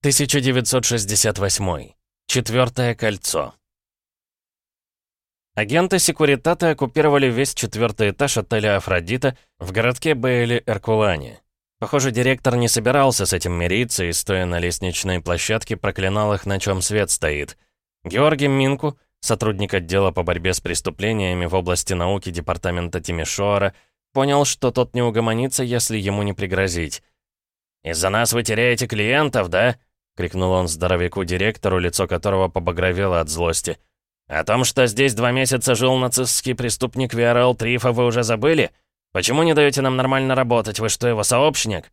1968. Четвертое кольцо. Агенты Секуритата оккупировали весь четвертый этаж отеля «Афродита» в городке Бейли-Эркулане. Похоже, директор не собирался с этим мириться и, стоя на лестничной площадке, проклинал их, на чем свет стоит. Георгий Минку, сотрудник отдела по борьбе с преступлениями в области науки департамента Тимишоара, понял, что тот не угомонится, если ему не пригрозить. «Из-за нас вы теряете клиентов, да?» Крикнул он здоровяку-директору, лицо которого побагровело от злости. «О том, что здесь два месяца жил нацистский преступник Виарел Трифа, вы уже забыли? Почему не даете нам нормально работать? Вы что, его сообщник?»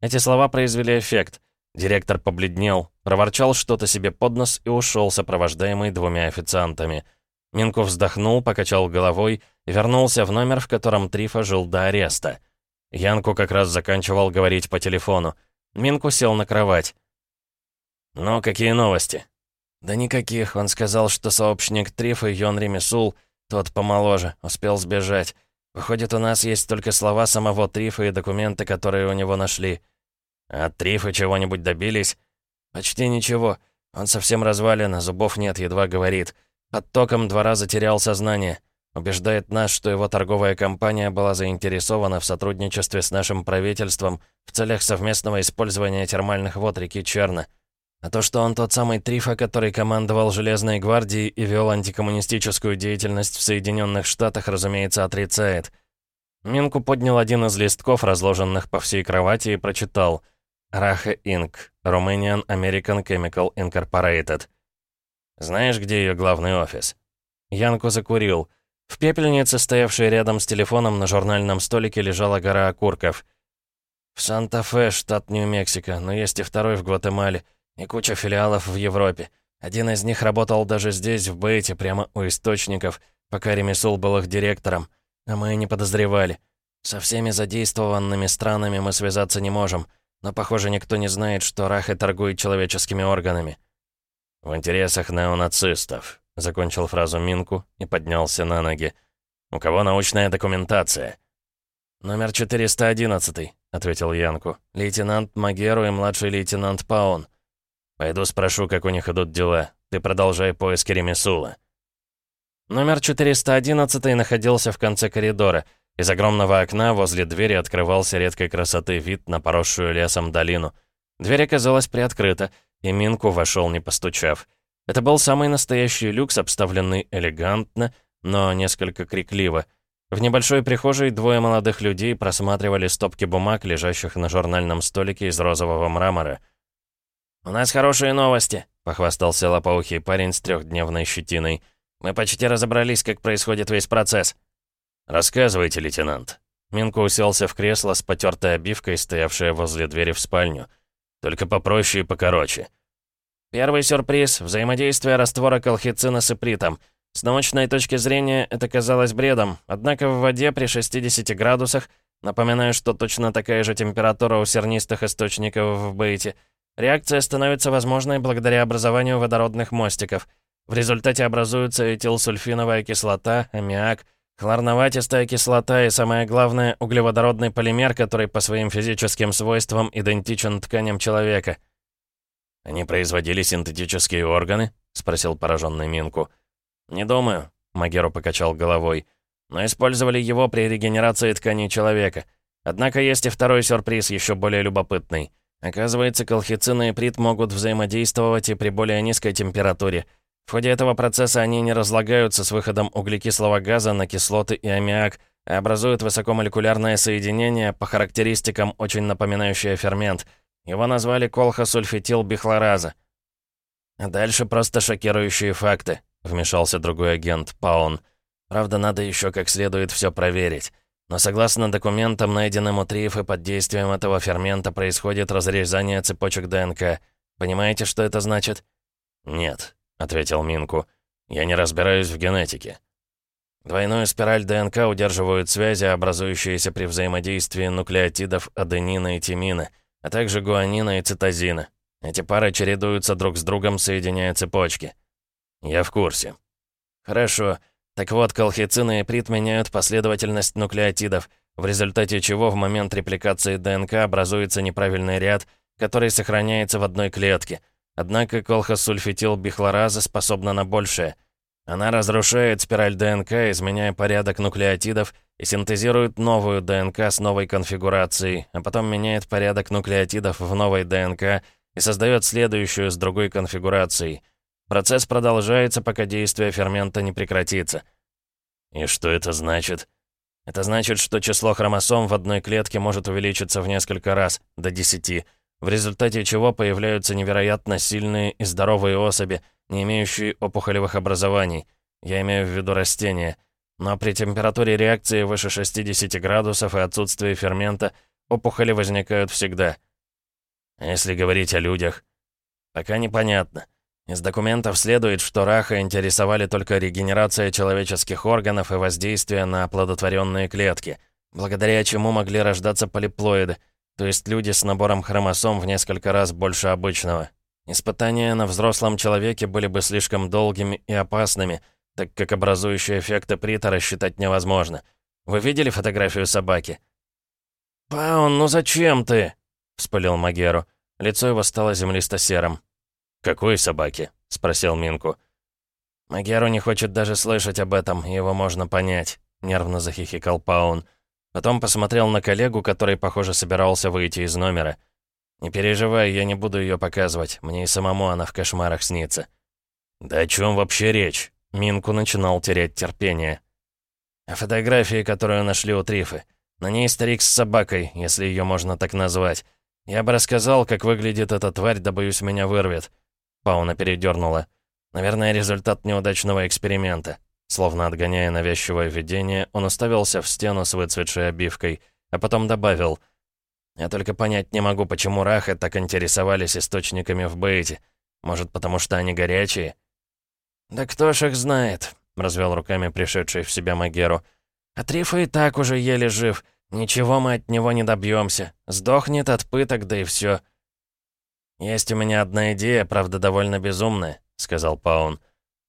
Эти слова произвели эффект. Директор побледнел, проворчал что-то себе под нос и ушел, сопровождаемый двумя официантами. Минку вздохнул, покачал головой и вернулся в номер, в котором Трифа жил до ареста. Янку как раз заканчивал говорить по телефону. Минку сел на кровать. «Ну, какие новости?» «Да никаких. Он сказал, что сообщник Трифа Йон Ремесул, тот помоложе, успел сбежать. Выходит, у нас есть только слова самого Трифа и документы, которые у него нашли». «От Трифа чего-нибудь добились?» «Почти ничего. Он совсем развален, а зубов нет, едва говорит. Под током два раза терял сознание. Убеждает нас, что его торговая компания была заинтересована в сотрудничестве с нашим правительством в целях совместного использования термальных вод реки Черна. А то, что он тот самый Трифа, который командовал Железной гвардией и вел антикоммунистическую деятельность в Соединенных Штатах, разумеется, отрицает. Минку поднял один из листков, разложенных по всей кровати, и прочитал «Раха Инк, Romanian American Chemical Incorporated». «Знаешь, где ее главный офис?» Янку закурил. В пепельнице, стоявшей рядом с телефоном, на журнальном столике лежала гора окурков. «В Санта-Фе, штат Нью-Мексико, но есть и второй в Гватемале». И куча филиалов в Европе. Один из них работал даже здесь, в Бейте, прямо у источников, пока Ремесул был их директором. А мы не подозревали. Со всеми задействованными странами мы связаться не можем. Но, похоже, никто не знает, что Рахе торгует человеческими органами. «В интересах неонацистов», — закончил фразу Минку и поднялся на ноги. «У кого научная документация?» «Номер 411», — ответил Янку. «Лейтенант Магеру и младший лейтенант Паун». «Пойду спрошу, как у них идут дела. Ты продолжай поиски Ремесула». Номер 411 находился в конце коридора. Из огромного окна возле двери открывался редкой красоты вид на поросшую лесом долину. Дверь оказалась приоткрыта, и Минку вошел, не постучав. Это был самый настоящий люкс, обставленный элегантно, но несколько крикливо. В небольшой прихожей двое молодых людей просматривали стопки бумаг, лежащих на журнальном столике из розового мрамора — «У нас хорошие новости», — похвастался лопоухий парень с трехдневной щетиной. «Мы почти разобрались, как происходит весь процесс». «Рассказывайте, лейтенант». Минко уселся в кресло с потертой обивкой, стоявшее возле двери в спальню. «Только попроще и покороче». Первый сюрприз — взаимодействие раствора колхицина с ипритом. С научной точки зрения это казалось бредом, однако в воде при 60 градусах, напоминаю, что точно такая же температура у сернистых источников в Бейте — Реакция становится возможной благодаря образованию водородных мостиков. В результате образуются этилсульфиновая кислота, аммиак, хлорноватистая кислота и, самое главное, углеводородный полимер, который по своим физическим свойствам идентичен тканям человека. «Они производили синтетические органы?» — спросил пораженный Минку. «Не думаю», — Магеру покачал головой. «Но использовали его при регенерации тканей человека. Однако есть и второй сюрприз, еще более любопытный — Оказывается, колхицин и прит могут взаимодействовать и при более низкой температуре. В ходе этого процесса они не разлагаются с выходом углекислого газа на кислоты и аммиак, а образуют высокомолекулярное соединение, по характеристикам очень напоминающее фермент. Его назвали колхосульфетилбихлораза. А дальше просто шокирующие факты, вмешался другой агент, Паун. Правда, надо еще как следует все проверить. Но согласно документам, найденным у Трифа, под действием этого фермента происходит разрезание цепочек ДНК. Понимаете, что это значит? «Нет», — ответил Минку. «Я не разбираюсь в генетике». Двойную спираль ДНК удерживают связи, образующиеся при взаимодействии нуклеотидов аденина и тимина, а также гуанина и цитозина. Эти пары чередуются друг с другом, соединяя цепочки. Я в курсе. Хорошо. Так вот, колхицин и прит меняют последовательность нуклеотидов, в результате чего в момент репликации ДНК образуется неправильный ряд, который сохраняется в одной клетке. Однако колхосульфитилбихлораза способна на большее. Она разрушает спираль ДНК, изменяя порядок нуклеотидов, и синтезирует новую ДНК с новой конфигурацией, а потом меняет порядок нуклеотидов в новой ДНК и создает следующую с другой конфигурацией. Процесс продолжается, пока действие фермента не прекратится. И что это значит? Это значит, что число хромосом в одной клетке может увеличиться в несколько раз, до 10, в результате чего появляются невероятно сильные и здоровые особи, не имеющие опухолевых образований. Я имею в виду растения. Но при температуре реакции выше 60 градусов и отсутствии фермента опухоли возникают всегда. А если говорить о людях? Пока непонятно. Из документов следует, что Раха интересовали только регенерация человеческих органов и воздействие на оплодотворенные клетки, благодаря чему могли рождаться полиплоиды, то есть люди с набором хромосом в несколько раз больше обычного. Испытания на взрослом человеке были бы слишком долгими и опасными, так как образующие эффекты Прита рассчитать невозможно. Вы видели фотографию собаки? «Паун, ну зачем ты?» — вспылил Магеру. Лицо его стало землисто-серым. «Какой собаки?» — спросил Минку. «Магеру не хочет даже слышать об этом, его можно понять», — нервно захихикал Паун. Потом посмотрел на коллегу, который, похоже, собирался выйти из номера. «Не переживай, я не буду ее показывать, мне и самому она в кошмарах снится». «Да о чем вообще речь?» Минку начинал терять терпение. «О фотографии, которую нашли у Трифы. На ней старик с собакой, если ее можно так назвать. Я бы рассказал, как выглядит эта тварь, да боюсь, меня вырвет. Пауна передернула. Наверное, результат неудачного эксперимента. Словно отгоняя навязчивое видение, он уставился в стену с выцветшей обивкой, а потом добавил. «Я только понять не могу, почему Рахы так интересовались источниками в Бейте. Может, потому что они горячие?» «Да кто ж их знает?» — развел руками пришедший в себя Магеру. «А Трифа и так уже еле жив. Ничего мы от него не добьемся. Сдохнет от пыток, да и все. «Есть у меня одна идея, правда, довольно безумная», — сказал Паун.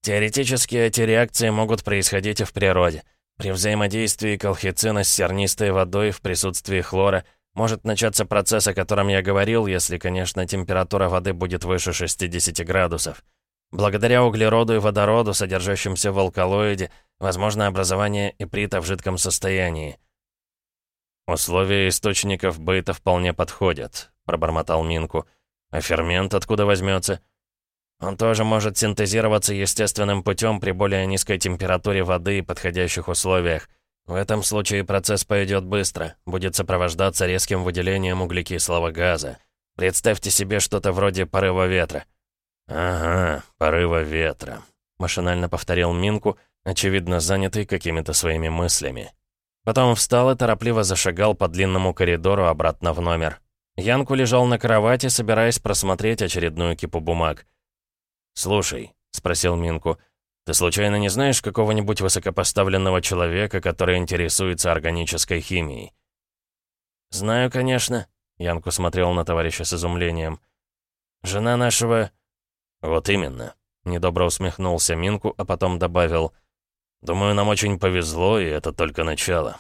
«Теоретически эти реакции могут происходить и в природе. При взаимодействии колхицина с сернистой водой в присутствии хлора может начаться процесс, о котором я говорил, если, конечно, температура воды будет выше 60 градусов. Благодаря углероду и водороду, содержащимся в алкалоиде, возможно образование иприта в жидком состоянии». «Условия источников быта вполне подходят», — пробормотал Минку. А фермент откуда возьмется? Он тоже может синтезироваться естественным путем при более низкой температуре воды и подходящих условиях. В этом случае процесс пойдет быстро, будет сопровождаться резким выделением углекислого газа. Представьте себе что-то вроде порыва ветра. «Ага, порыва ветра», — машинально повторил Минку, очевидно занятый какими-то своими мыслями. Потом встал и торопливо зашагал по длинному коридору обратно в номер. Янку лежал на кровати, собираясь просмотреть очередную кипу бумаг. «Слушай», — спросил Минку, — «ты случайно не знаешь какого-нибудь высокопоставленного человека, который интересуется органической химией?» «Знаю, конечно», — Янку смотрел на товарища с изумлением. «Жена нашего...» «Вот именно», — недобро усмехнулся Минку, а потом добавил. «Думаю, нам очень повезло, и это только начало.